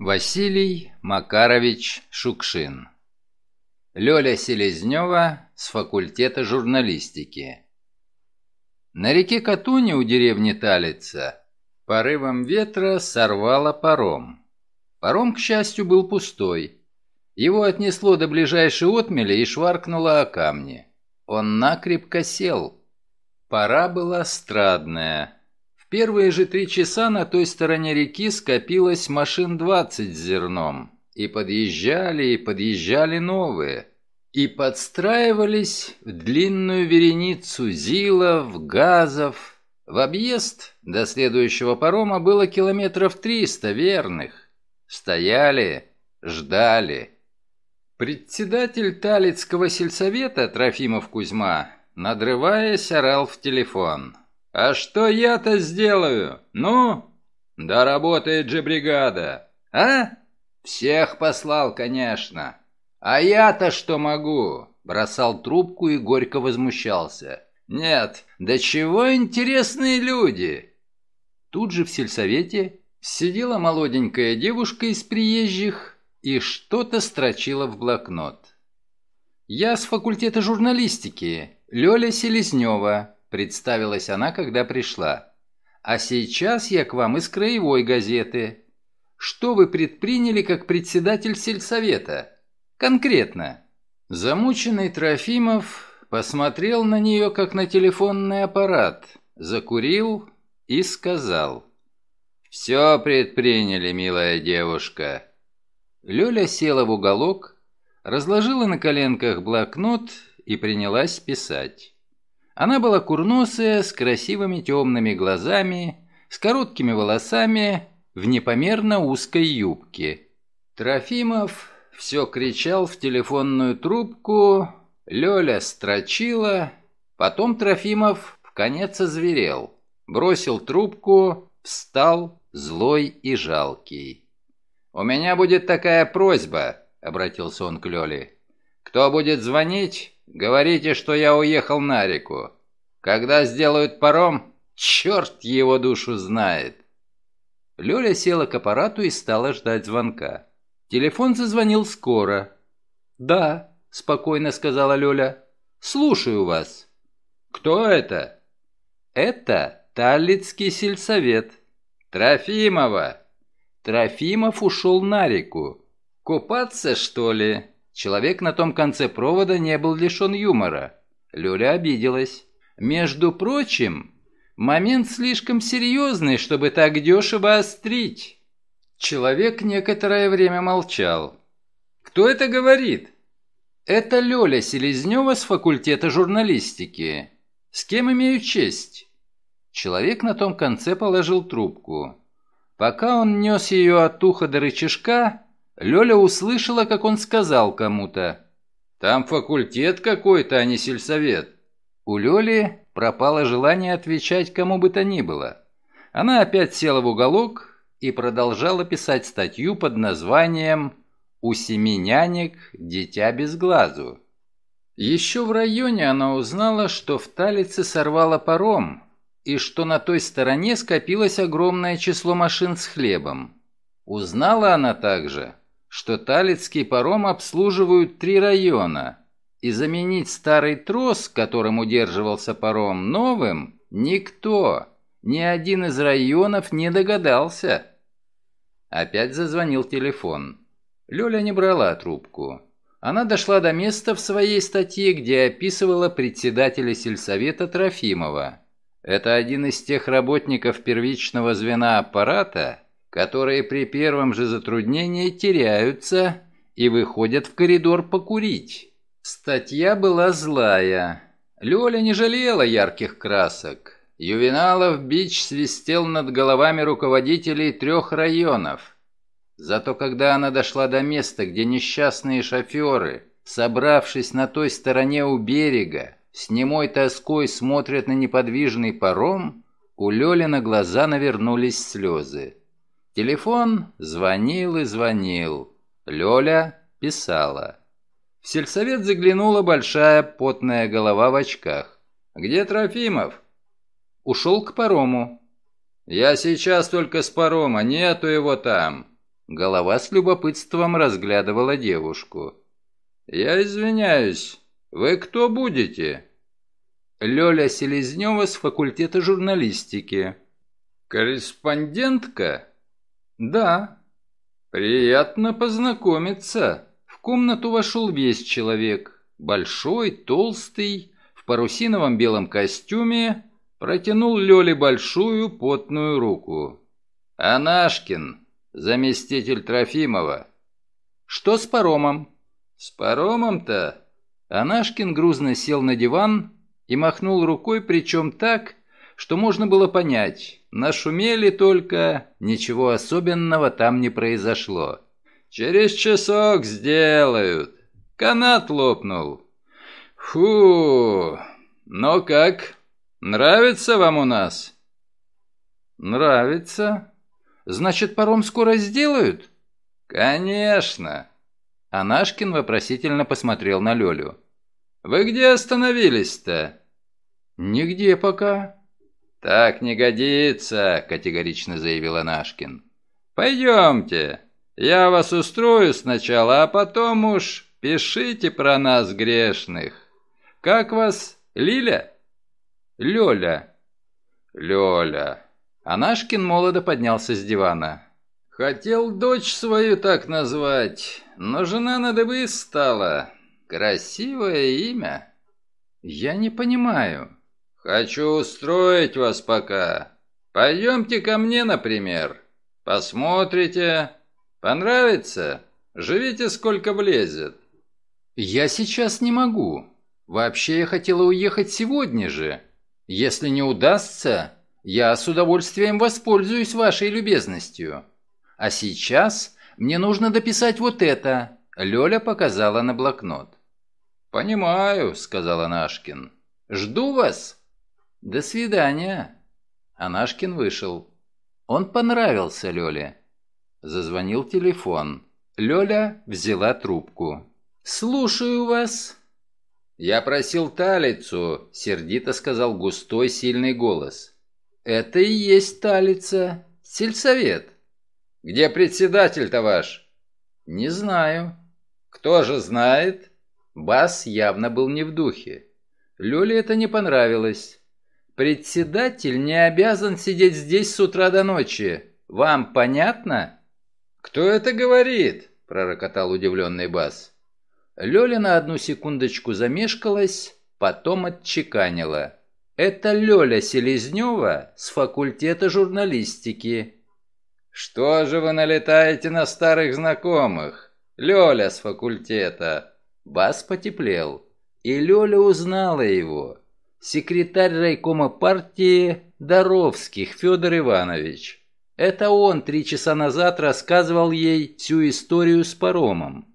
Василий Макарович Шукшин Лёля Селезнева с факультета журналистики На реке Катуне у деревни Талица порывом ветра сорвало паром. Паром, к счастью, был пустой. Его отнесло до ближайшей отмели и шваркнуло о камни. Он накрепко сел. Пора была страдная первые же три часа на той стороне реки скопилось машин двадцать с зерном. И подъезжали, и подъезжали новые. И подстраивались в длинную вереницу зилов, газов. В объезд до следующего парома было километров триста верных. Стояли, ждали. Председатель Талицкого сельсовета Трофимов Кузьма, надрываясь, орал в телефон. «А что я-то сделаю? Ну? Да работает же бригада. А? Всех послал, конечно. А я-то что могу?» Бросал трубку и горько возмущался. «Нет, да чего интересные люди!» Тут же в сельсовете сидела молоденькая девушка из приезжих и что-то строчила в блокнот. «Я с факультета журналистики, Лёля Селезнева», Представилась она, когда пришла. «А сейчас я к вам из краевой газеты. Что вы предприняли как председатель сельсовета? Конкретно?» Замученный Трофимов посмотрел на нее, как на телефонный аппарат, закурил и сказал. «Все предприняли, милая девушка». Лёля села в уголок, разложила на коленках блокнот и принялась писать. Она была курносая, с красивыми темными глазами, с короткими волосами, в непомерно узкой юбке. Трофимов все кричал в телефонную трубку, Лёля строчила, потом Трофимов в конец озверел, бросил трубку, встал, злой и жалкий. «У меня будет такая просьба», — обратился он к Лёле. «Кто будет звонить, Говорите, что я уехал на реку. Когда сделают паром, черт его душу знает. Лёля села к аппарату и стала ждать звонка. Телефон зазвонил скоро. «Да», — спокойно сказала Лёля. «Слушаю вас». «Кто это?» «Это Талицкий сельсовет». «Трофимова». Трофимов ушел на реку. «Купаться, что ли?» Человек на том конце провода не был лишен юмора. Люля обиделась. «Между прочим, момент слишком серьезный, чтобы так дешево острить». Человек некоторое время молчал. «Кто это говорит?» «Это Лёля Селезнева с факультета журналистики. С кем имею честь?» Человек на том конце положил трубку. Пока он нес ее от уха до рычажка, Лёля услышала, как он сказал кому-то. «Там факультет какой-то, а не сельсовет». У Лёли пропало желание отвечать кому бы то ни было. Она опять села в уголок и продолжала писать статью под названием «У семи нянек дитя без глазу». Еще в районе она узнала, что в Талице сорвало паром, и что на той стороне скопилось огромное число машин с хлебом. Узнала она также, что Талицкий паром обслуживают три района, и заменить старый трос, которым удерживался паром, новым никто, ни один из районов не догадался. Опять зазвонил телефон. Лёля не брала трубку. Она дошла до места в своей статье, где описывала председателя сельсовета Трофимова. Это один из тех работников первичного звена аппарата, которые при первом же затруднении теряются и выходят в коридор покурить. Статья была злая. Лёля не жалела ярких красок. Ювеналов бич свистел над головами руководителей трех районов. Зато когда она дошла до места, где несчастные шоферы, собравшись на той стороне у берега, с немой тоской смотрят на неподвижный паром, у Лёли на глаза навернулись слезы. Телефон звонил и звонил. Лёля писала. В сельсовет заглянула большая потная голова в очках. «Где Трофимов?» «Ушел к парому». «Я сейчас только с парома, нету его там». Голова с любопытством разглядывала девушку. «Я извиняюсь, вы кто будете?» Лёля Селезнева с факультета журналистики. «Корреспондентка?» «Да». «Приятно познакомиться». В комнату вошел весь человек. Большой, толстый, в парусиновом белом костюме, протянул Лёле большую потную руку. «Анашкин, заместитель Трофимова». «Что с паромом?» «С паромом-то?» Анашкин грузно сел на диван и махнул рукой, причем так, что можно было понять, нашумели только, ничего особенного там не произошло. «Через часок сделают. Канат лопнул. Фу, ну как, нравится вам у нас?» «Нравится. Значит, паром скоро сделают?» «Конечно!» Анашкин вопросительно посмотрел на Лёлю. «Вы где остановились-то?» «Нигде пока». «Так не годится», — категорично заявил Анашкин. «Пойдемте, я вас устрою сначала, а потом уж пишите про нас грешных. Как вас, Лиля?» «Лёля». «Лёля». Анашкин молодо поднялся с дивана. «Хотел дочь свою так назвать, но жена на дыбы стала. Красивое имя». «Я не понимаю». «Хочу устроить вас пока. Пойдемте ко мне, например. Посмотрите. Понравится? Живите сколько влезет». «Я сейчас не могу. Вообще я хотела уехать сегодня же. Если не удастся, я с удовольствием воспользуюсь вашей любезностью». А сейчас мне нужно дописать вот это. Лёля показала на блокнот. «Понимаю», — сказал Анашкин. «Жду вас». «До свидания». Анашкин вышел. Он понравился Лёле. Зазвонил телефон. Лёля взяла трубку. «Слушаю вас». «Я просил талицу», — сердито сказал густой сильный голос. «Это и есть талица. Сельсовет». Где председатель-то ваш?» «Не знаю». «Кто же знает?» Бас явно был не в духе. Лёле это не понравилось. «Председатель не обязан сидеть здесь с утра до ночи. Вам понятно?» «Кто это говорит?» – пророкотал удивленный Бас. Лёля на одну секундочку замешкалась, потом отчеканила. «Это Лёля Селезнёва с факультета журналистики. «Что же вы налетаете на старых знакомых? Лёля с факультета!» Бас потеплел, и Лёля узнала его. Секретарь райкома партии Доровских Федор Иванович. Это он три часа назад рассказывал ей всю историю с паромом.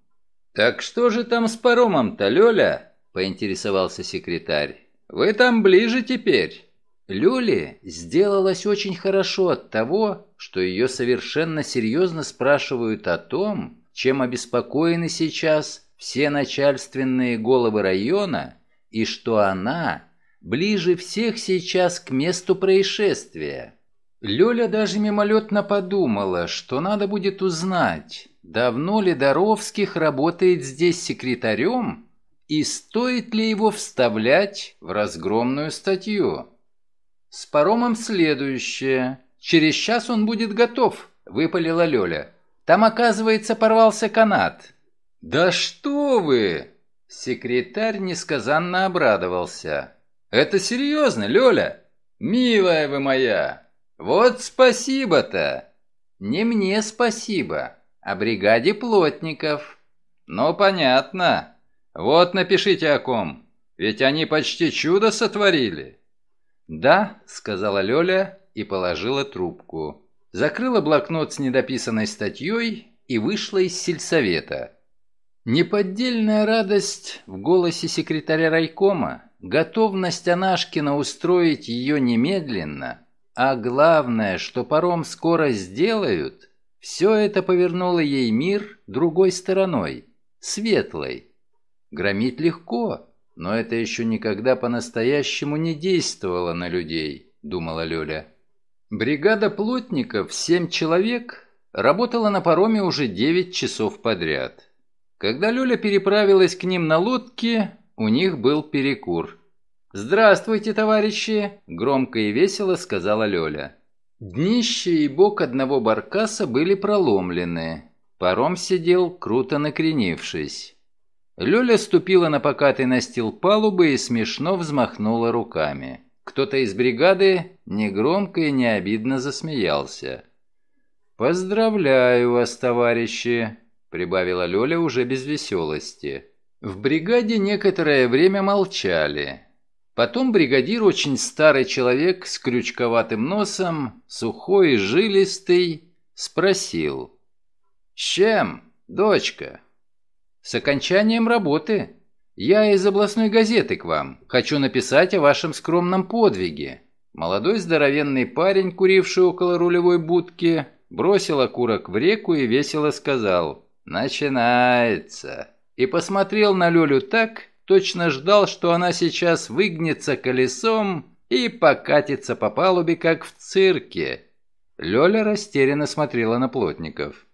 «Так что же там с паромом-то, Лёля?» – поинтересовался секретарь. «Вы там ближе теперь». Лёле сделалось очень хорошо от того, что ее совершенно серьезно спрашивают о том, чем обеспокоены сейчас все начальственные головы района, и что она ближе всех сейчас к месту происшествия. Лёля даже мимолетно подумала, что надо будет узнать, давно ли Доровских работает здесь секретарем и стоит ли его вставлять в разгромную статью. «С паромом следующее. Через час он будет готов», — выпалила Лёля. «Там, оказывается, порвался канат». «Да что вы!» Секретарь несказанно обрадовался. «Это серьезно, Лёля? Милая вы моя! Вот спасибо-то!» «Не мне спасибо, а бригаде плотников». «Ну, понятно. Вот напишите о ком. Ведь они почти чудо сотворили». «Да», — сказала Лёля и положила трубку. Закрыла блокнот с недописанной статьей и вышла из сельсовета. Неподдельная радость в голосе секретаря райкома, готовность Анашкина устроить ее немедленно, а главное, что паром скоро сделают, все это повернуло ей мир другой стороной, светлой. Громить легко, но это еще никогда по-настоящему не действовало на людей, думала Лёля. Бригада плотников, семь человек, работала на пароме уже 9 часов подряд. Когда Лёля переправилась к ним на лодке, у них был перекур. «Здравствуйте, товарищи!» – громко и весело сказала Лёля. Днище и бок одного баркаса были проломлены. Паром сидел, круто накренившись. Лёля ступила на покатый настил палубы и смешно взмахнула руками. Кто-то из бригады негромко и необидно засмеялся. «Поздравляю вас, товарищи!» — прибавила Лёля уже без веселости. В бригаде некоторое время молчали. Потом бригадир, очень старый человек с крючковатым носом, сухой и жилистый, спросил. «С чем, дочка?» «С окончанием работы. Я из областной газеты к вам. Хочу написать о вашем скромном подвиге». Молодой здоровенный парень, куривший около рулевой будки, бросил окурок в реку и весело сказал «Начинается» и посмотрел на Лёлю так, точно ждал, что она сейчас выгнется колесом и покатится по палубе, как в цирке. Лёля растерянно смотрела на плотников.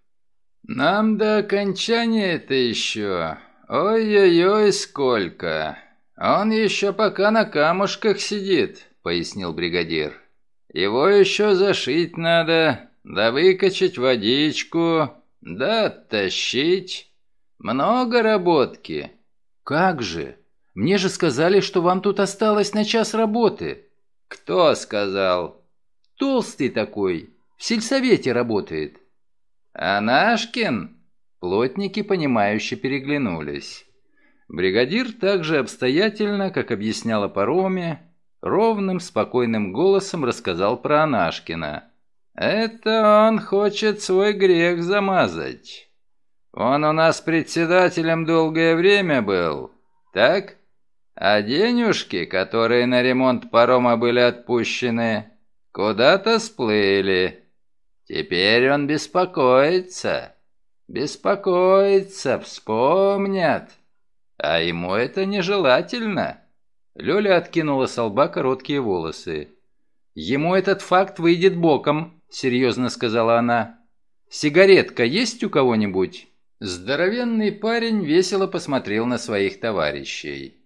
«Нам до окончания это еще. Ой-ой-ой, сколько! Он еще пока на камушках сидит», — пояснил бригадир. «Его еще зашить надо, да выкачать водичку, да оттащить. Много работки». «Как же? Мне же сказали, что вам тут осталось на час работы». «Кто сказал?» «Толстый такой, в сельсовете работает». «Анашкин?» Плотники, понимающе переглянулись. Бригадир также обстоятельно, как объясняла пароме, ровным, спокойным голосом рассказал про Анашкина. «Это он хочет свой грех замазать. Он у нас председателем долгое время был, так? А денежки, которые на ремонт парома были отпущены, куда-то сплыли. Теперь он беспокоится. Беспокоится, вспомнят. А ему это нежелательно. Лёля откинула с лба короткие волосы. «Ему этот факт выйдет боком», — серьезно сказала она. «Сигаретка есть у кого-нибудь?» Здоровенный парень весело посмотрел на своих товарищей.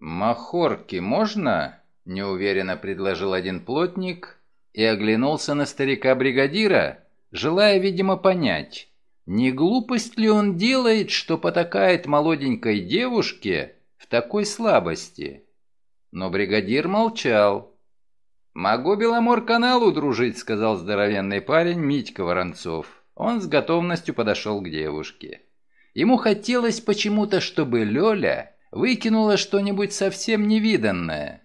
«Махорки можно?» – неуверенно предложил один плотник и оглянулся на старика-бригадира, желая, видимо, понять, не глупость ли он делает, что потакает молоденькой девушке в такой слабости. Но бригадир молчал. «Могу Беломор-каналу дружить», — сказал здоровенный парень Митька Воронцов. Он с готовностью подошел к девушке. Ему хотелось почему-то, чтобы Лёля выкинула что-нибудь совсем невиданное.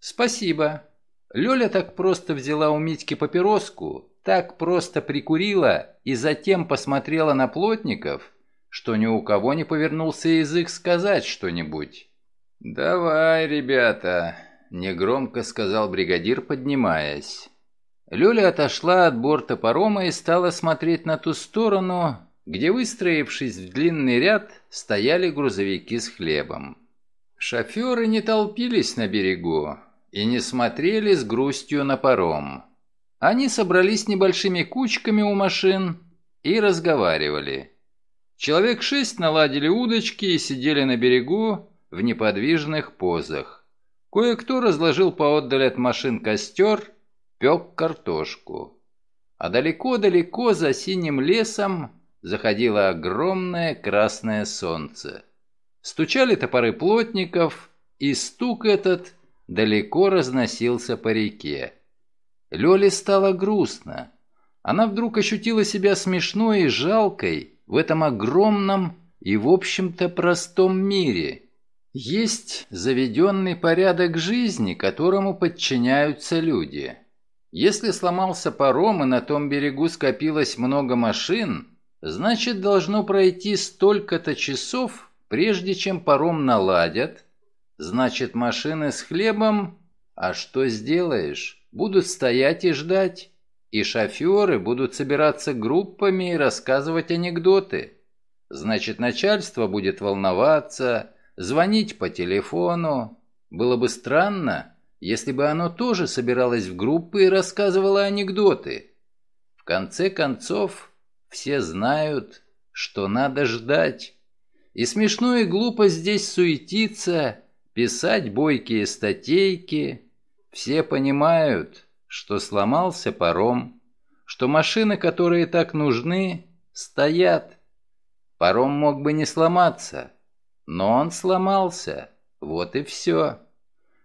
«Спасибо». Лёля так просто взяла у Митьки папироску, так просто прикурила и затем посмотрела на плотников, что ни у кого не повернулся язык сказать что-нибудь. «Давай, ребята», — негромко сказал бригадир, поднимаясь. Лёля отошла от борта парома и стала смотреть на ту сторону, где, выстроившись в длинный ряд, стояли грузовики с хлебом. Шофёры не толпились на берегу и не смотрели с грустью на паром. Они собрались небольшими кучками у машин и разговаривали. Человек шесть наладили удочки и сидели на берегу в неподвижных позах. Кое-кто разложил поотдаль от машин костер пек картошку. А далеко-далеко за синим лесом заходило огромное красное солнце. Стучали топоры плотников, и стук этот далеко разносился по реке. Лёле стало грустно. Она вдруг ощутила себя смешной и жалкой в этом огромном и, в общем-то, простом мире. Есть заведенный порядок жизни, которому подчиняются люди. Если сломался паром и на том берегу скопилось много машин, значит должно пройти столько-то часов, прежде чем паром наладят. Значит машины с хлебом, а что сделаешь, будут стоять и ждать. И шоферы будут собираться группами и рассказывать анекдоты. Значит, начальство будет волноваться, звонить по телефону. Было бы странно, если бы оно тоже собиралось в группы и рассказывало анекдоты. В конце концов, все знают, что надо ждать. И смешно и глупо здесь суетиться, писать бойкие статейки. Все понимают, что сломался паром, что машины, которые так нужны, стоят. Паром мог бы не сломаться, но он сломался, вот и все.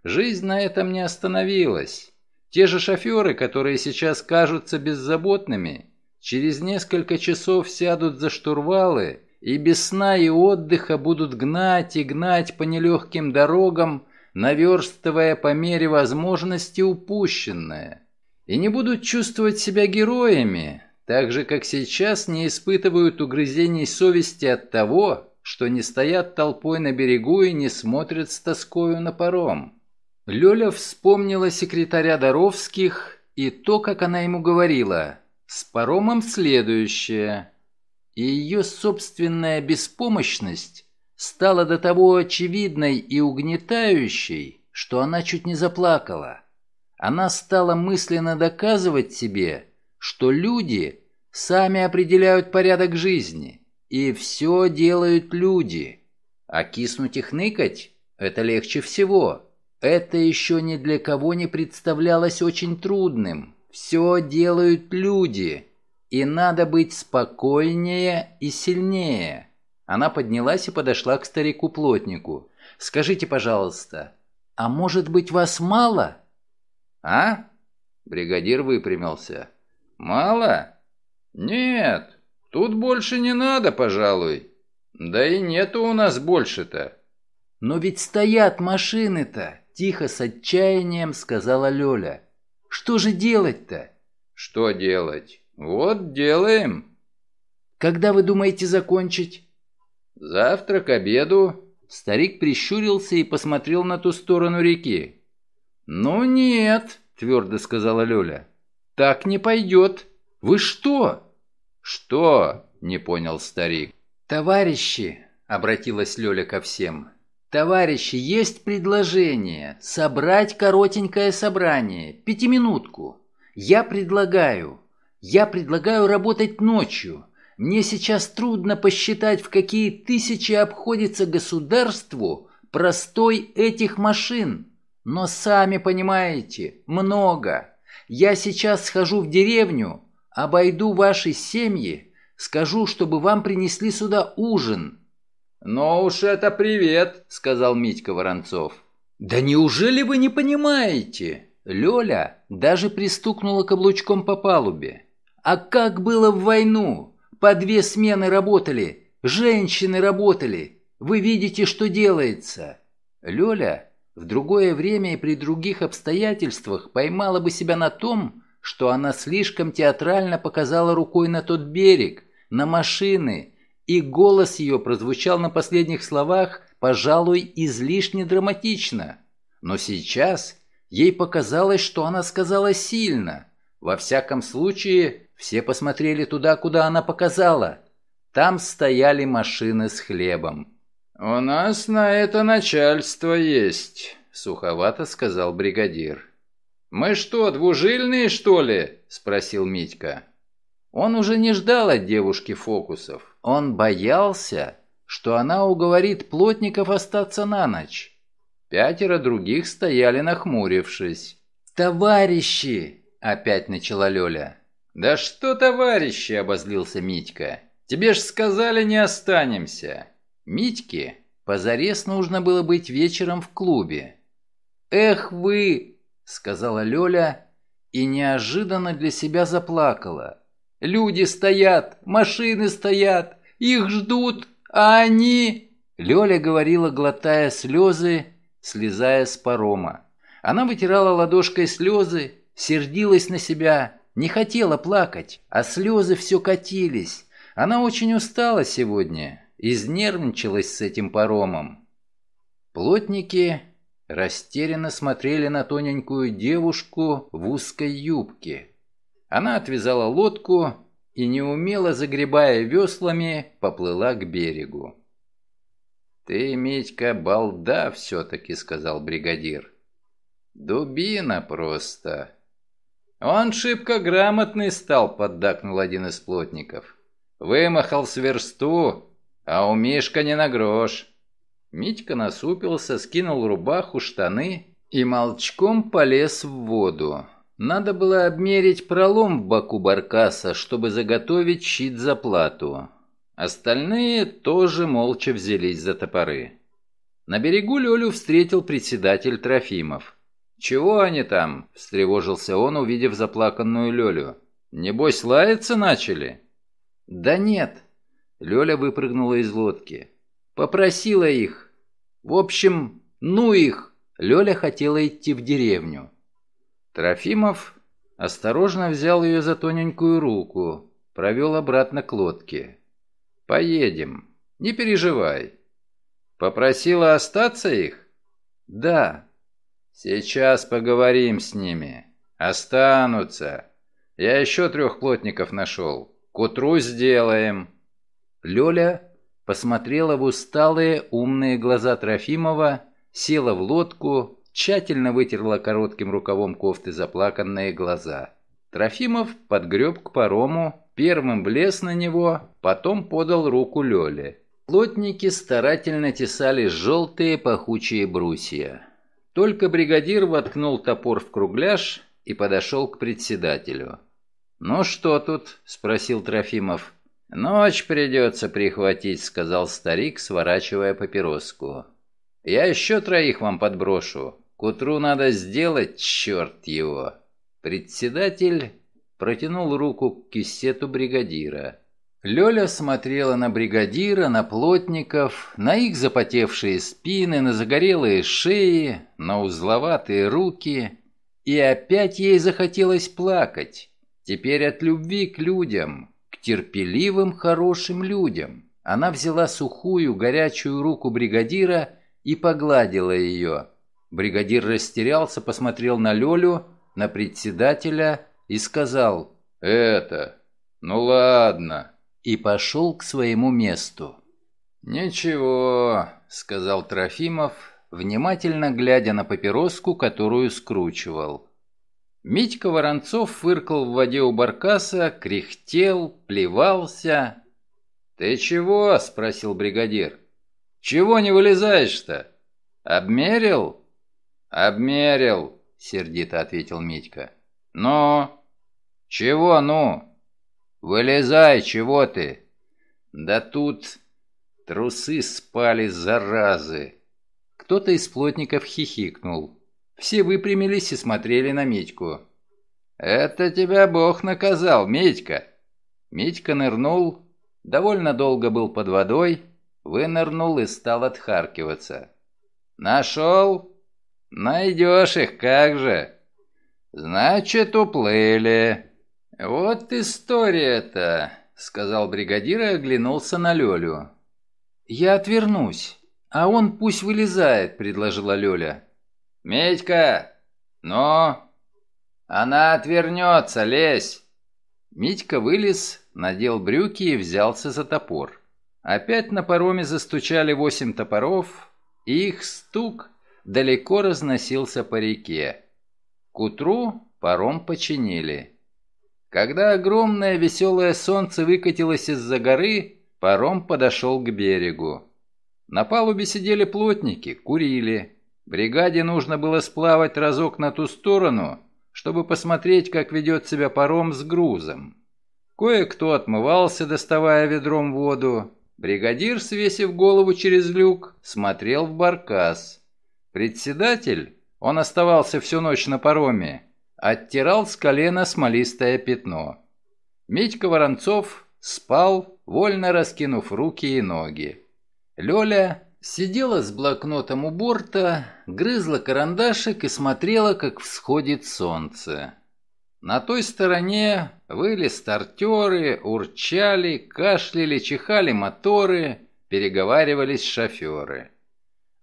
Жизнь на этом не остановилась. Те же шоферы, которые сейчас кажутся беззаботными, через несколько часов сядут за штурвалы и без сна и отдыха будут гнать и гнать по нелегким дорогам, наверстывая по мере возможности упущенное. И не будут чувствовать себя героями, так же, как сейчас не испытывают угрызений совести от того, что не стоят толпой на берегу и не смотрят с тоскою на паром. Лёля вспомнила секретаря Доровских и то, как она ему говорила. С паромом следующее. И ее собственная беспомощность стала до того очевидной и угнетающей, что она чуть не заплакала. Она стала мысленно доказывать себе, что люди сами определяют порядок жизни, и все делают люди. А киснуть и хныкать – это легче всего. Это еще ни для кого не представлялось очень трудным. Все делают люди, и надо быть спокойнее и сильнее. Она поднялась и подошла к старику-плотнику. «Скажите, пожалуйста, а может быть вас мало?» «А?» Бригадир выпрямился. «Мало? Нет, тут больше не надо, пожалуй. Да и нету у нас больше-то». «Но ведь стоят машины-то!» Тихо, с отчаянием сказала Лёля. «Что же делать-то?» «Что делать? Вот делаем». «Когда вы думаете закончить?» «Завтра к обеду». Старик прищурился и посмотрел на ту сторону реки. «Ну нет», — твердо сказала Лёля. «Так не пойдет. Вы что?» «Что?» — не понял старик. «Товарищи», — обратилась Лёля ко всем, «Товарищи, есть предложение. Собрать коротенькое собрание. Пятиминутку. Я предлагаю. Я предлагаю работать ночью. Мне сейчас трудно посчитать, в какие тысячи обходится государству простой этих машин. Но сами понимаете, много. Я сейчас схожу в деревню, обойду ваши семьи, скажу, чтобы вам принесли сюда ужин». «Ну уж это привет», — сказал Митька Воронцов. «Да неужели вы не понимаете?» Лёля даже пристукнула каблучком по палубе. «А как было в войну? По две смены работали, женщины работали. Вы видите, что делается?» Лёля в другое время и при других обстоятельствах поймала бы себя на том, что она слишком театрально показала рукой на тот берег, на машины, и голос ее прозвучал на последних словах, пожалуй, излишне драматично. Но сейчас ей показалось, что она сказала сильно. Во всяком случае, все посмотрели туда, куда она показала. Там стояли машины с хлебом. «У нас на это начальство есть», — суховато сказал бригадир. «Мы что, двужильные, что ли?» — спросил Митька. Он уже не ждал от девушки фокусов. Он боялся, что она уговорит плотников остаться на ночь. Пятеро других стояли нахмурившись. «Товарищи!» — опять начала Лёля. «Да что товарищи!» — обозлился Митька. «Тебе ж сказали, не останемся!» Митьке позарез нужно было быть вечером в клубе. «Эх вы!» — сказала Лёля и неожиданно для себя заплакала. Люди стоят, машины стоят, их ждут, а они...» Лёля говорила, глотая слезы, слезая с парома. Она вытирала ладошкой слезы, сердилась на себя, не хотела плакать, а слезы все катились. Она очень устала сегодня, изнервничалась с этим паромом. Плотники растерянно смотрели на тоненькую девушку в узкой юбке. Она отвязала лодку и, неумело загребая веслами, поплыла к берегу. «Ты, Митька, балда все-таки», — сказал бригадир. «Дубина просто». «Он шибко грамотный стал», — поддакнул один из плотников. Вымахал с версту, а у Мишка не на грош». Митька насупился, скинул рубаху, штаны и молчком полез в воду. Надо было обмерить пролом в боку баркаса, чтобы заготовить щит за плату. Остальные тоже молча взялись за топоры. На берегу Лёлю встретил председатель Трофимов. «Чего они там?» – встревожился он, увидев заплаканную Лёлю. «Небось, лаяться начали?» «Да нет». Лёля выпрыгнула из лодки. «Попросила их. В общем, ну их!» Лёля хотела идти в деревню. Трофимов осторожно взял ее за тоненькую руку, провел обратно к лодке. «Поедем. Не переживай. Попросила остаться их? Да. Сейчас поговорим с ними. Останутся. Я еще трех плотников нашел. К утру сделаем. Лёля посмотрела в усталые умные глаза Трофимова, села в лодку, тщательно вытерла коротким рукавом кофты заплаканные глаза. Трофимов подгреб к парому, первым влез на него, потом подал руку Лёле. Плотники старательно тесали желтые пахучие брусья. Только бригадир воткнул топор в кругляш и подошел к председателю. «Ну что тут?» — спросил Трофимов. «Ночь придется прихватить», — сказал старик, сворачивая папироску. «Я еще троих вам подброшу. Утру надо сделать, черт его!» Председатель протянул руку к кисету бригадира. Лёля смотрела на бригадира, на плотников, на их запотевшие спины, на загорелые шеи, на узловатые руки, и опять ей захотелось плакать. Теперь от любви к людям, к терпеливым, хорошим людям. Она взяла сухую, горячую руку бригадира и погладила ее. Бригадир растерялся, посмотрел на Лёлю, на председателя и сказал «Это, ну ладно» и пошел к своему месту. «Ничего», — сказал Трофимов, внимательно глядя на папироску, которую скручивал. Митька Воронцов фыркал в воде у баркаса, кряхтел, плевался. «Ты чего?» — спросил бригадир. «Чего не вылезаешь-то? Обмерил?» «Обмерил», — сердито ответил Митька. «Ну?» «Чего «ну»?» «Вылезай, чего ты?» «Да тут трусы спали, заразы!» Кто-то из плотников хихикнул. Все выпрямились и смотрели на Митьку. «Это тебя Бог наказал, Митька!» Митька нырнул, довольно долго был под водой, вынырнул и стал отхаркиваться. «Нашел? Найдешь их, как же!» «Значит, уплыли!» «Вот история-то», — сказал бригадир и оглянулся на Лёлю. «Я отвернусь, а он пусть вылезает», — предложила Лёля. «Медька! Ну?» «Она отвернется, лезь!» Митька вылез, надел брюки и взялся за топор. Опять на пароме застучали восемь топоров, и их стук далеко разносился по реке. К утру паром починили. Когда огромное веселое солнце выкатилось из-за горы, паром подошел к берегу. На палубе сидели плотники, курили. Бригаде нужно было сплавать разок на ту сторону, чтобы посмотреть, как ведет себя паром с грузом. Кое-кто отмывался, доставая ведром воду. Бригадир, свесив голову через люк, смотрел в баркас. Председатель, он оставался всю ночь на пароме, оттирал с колена смолистое пятно. Митька Воронцов спал, вольно раскинув руки и ноги. Лёля сидела с блокнотом у борта, грызла карандашик и смотрела, как всходит солнце. На той стороне выли стартеры, урчали, кашляли, чихали моторы, переговаривались шоферы.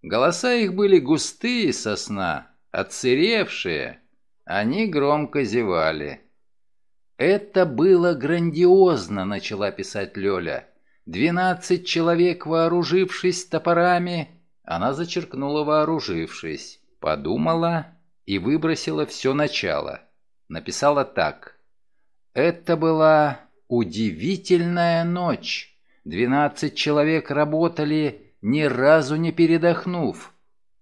Голоса их были густые сосна, отсыревшие, они громко зевали. «Это было грандиозно», — начала писать Лёля. «Двенадцать человек, вооружившись топорами...» Она зачеркнула «вооружившись», подумала и выбросила все начало. Написала так. «Это была Удивительная ночь. Двенадцать человек работали, ни разу не передохнув.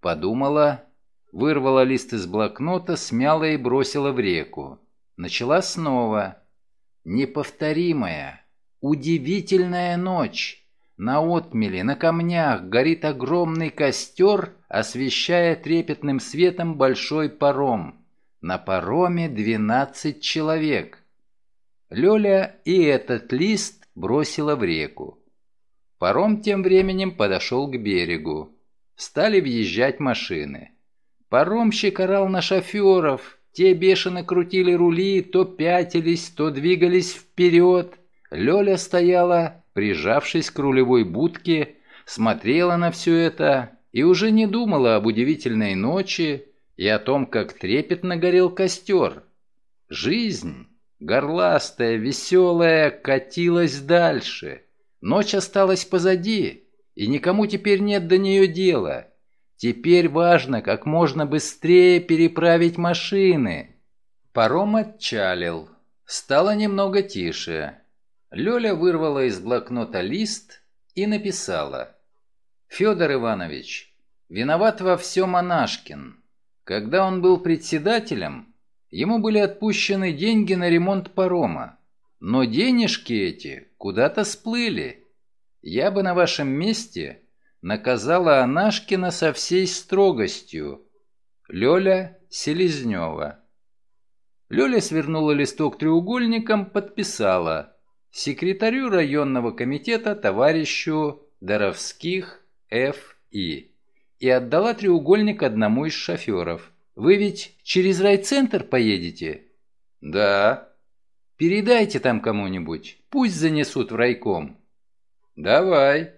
Подумала, вырвала лист из блокнота, смяла и бросила в реку. Начала снова. Неповторимая, удивительная ночь. На отмеле, на камнях горит огромный костер, освещая трепетным светом большой паром. На пароме двенадцать человек. Лёля и этот лист бросила в реку. Паром тем временем подошел к берегу. Стали въезжать машины. Паромщик орал на шоферов. Те бешено крутили рули, то пятились, то двигались вперед. Лёля стояла, прижавшись к рулевой будке, смотрела на все это и уже не думала об удивительной ночи и о том, как трепетно горел костер. Жизнь, горластая, веселая, катилась дальше. Ночь осталась позади, и никому теперь нет до нее дела. Теперь важно как можно быстрее переправить машины. Паром отчалил. Стало немного тише. Лёля вырвала из блокнота лист и написала. «Федор Иванович, виноват во всем Анашкин. Когда он был председателем, ему были отпущены деньги на ремонт парома. Но денежки эти куда-то сплыли. Я бы на вашем месте наказала Анашкина со всей строгостью. Лёля Селезнева. Лёля свернула листок треугольником, подписала секретарю районного комитета товарищу Доровских Ф.И. и отдала треугольник одному из шоферов. «Вы ведь через райцентр поедете?» «Да». «Передайте там кому-нибудь, пусть занесут в райком». «Давай».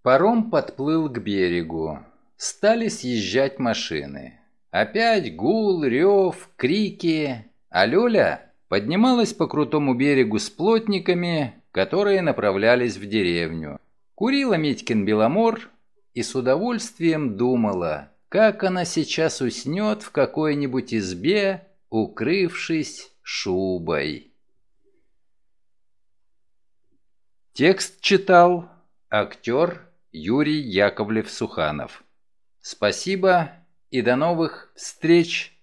Паром подплыл к берегу. Стали съезжать машины. Опять гул, рев, крики. А Лёля поднималась по крутому берегу с плотниками, которые направлялись в деревню. Курила Митькин Беломор и с удовольствием думала, как она сейчас уснет в какой-нибудь избе, укрывшись шубой. Текст читал актер Юрий Яковлев-Суханов. Спасибо и до новых встреч!